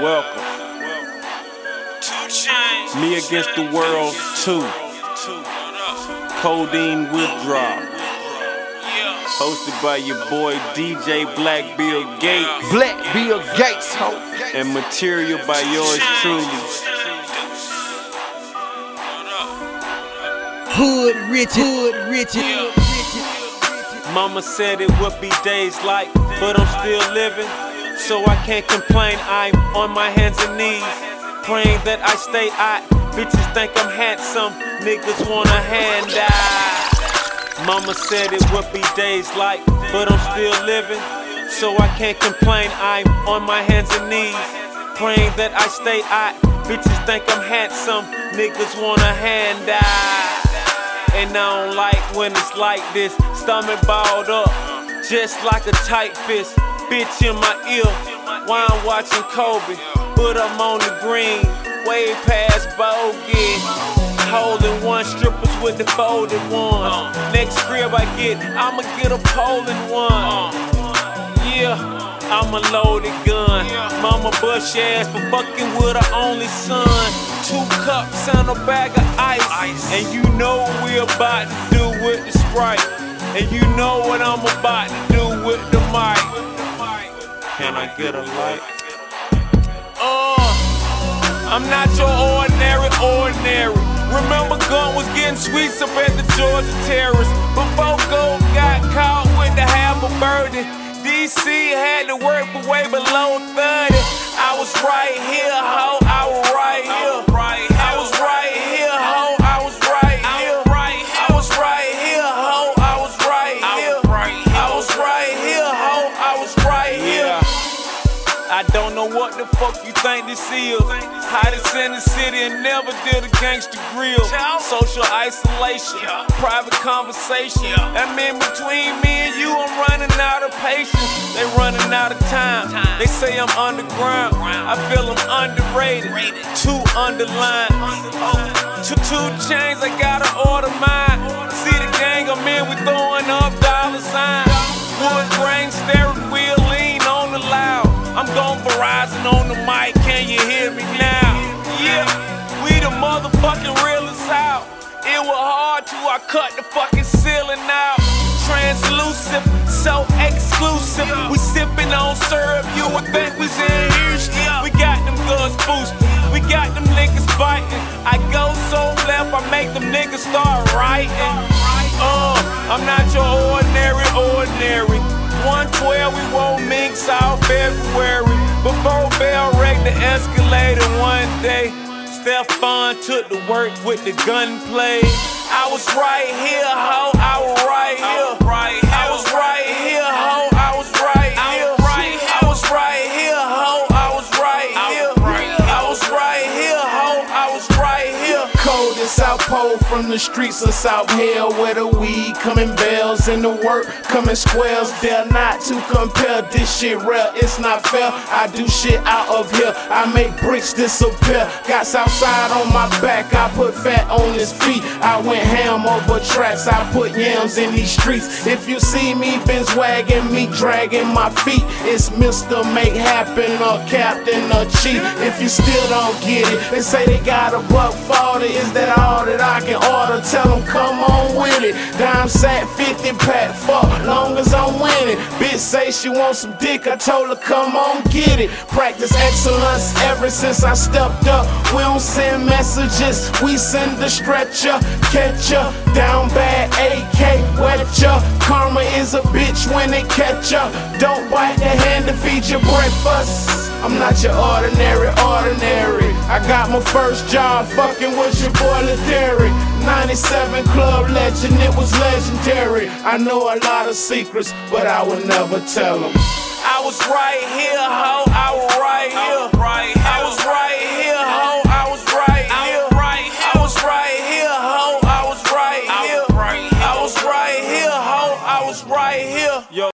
Welcome. Me against the world, two. Codeine withdrawal. Hosted by your boy DJ Black Bill Gates. Black Bill Gates, ho. And material by yours truly. Hood rich, hood rich, hood Mama said it would be days like, but I'm still living. So I can't complain, I'm on my hands and knees. Praying that I stay hot. Bitches think I'm handsome, niggas want a handout. Mama said it would be days like, but I'm still living. So I can't complain, I'm on my hands and knees. Praying that I stay hot. Bitches think I'm handsome, niggas want a handout. And I don't like when it's like this. Stomach balled up, just like a tight fist. Bitch in my ear, I'm watching Kobe. But I'm on the green, way past bogey. Holding one strippers with the folded ones. Next crib I get, I'ma get a Poland one. Yeah, I'm a loaded gun. Mama bush ass for fucking with her only son. Two cups and a bag of ice. And you know what we about to do with the Sprite. And you know what I'm about to Can I get a light? Uh, I'm not your ordinary, ordinary. Remember, gun was getting sweets up at the Georgia Terrace. Before Gold got caught with the a burden. DC had to work for way below 30. I was right here, ho. Fuck you think this is. Hottest in the city and never did a gangster grill. Social isolation, private conversation. That mean between me and you, I'm running out of patience. They running out of time. They say I'm underground. I feel I'm underrated. Two underlined. Two, two chains, I gotta order mine. See the gang I'm in, we throwing up dollar signs. Wood grain, steering wheel, lean on the loud. I'm going Verizon on mic, can you hear me now? Yeah, we the motherfucking realest out. It was hard to, I cut the fucking ceiling out. Translucent, so exclusive. We sipping on syrup, you would think we's in Houston. We got them guns boosted, we got them niggas fighting. I go so left, I make them niggas start writing. Uh, I'm not your ordinary, ordinary. 112, we won't mix out February. Before Bell wrecked the escalator one day, Stefan took the work with the gunplay. I was right here, ho. I was right here. From the streets of South Hill where the weed coming bells and the work coming squares. Dare not to compare this shit real, it's not fair. I do shit out of here, I make bricks disappear. Got Southside on my back, I put fat on his feet. I went ham over tracks, I put yams in these streets. If you see me Benz wagging, me dragging my feet, it's Mr. Make Happen or Captain or Chief. If you still don't get it, they say they got a buck 40. Is that all that I can order? Tell them come on with it. Dime sack 50 pack, fuck, long as I'm winning. Bitch say she wants some dick, I told her come on get it. Practice excellence ever since I stepped up. We don't send messages, we send the stretcher. Catch ya, down bad AK, wet ya. Karma is a bitch when it catch ya. Don't bite the hand to feed your breakfast. I'm not your ordinary, ordinary. I got my first job fucking with your boy Ladary. 97 club legend, it was legendary. I know a lot of secrets, but I would never tell them. I was right here, ho, I was right here.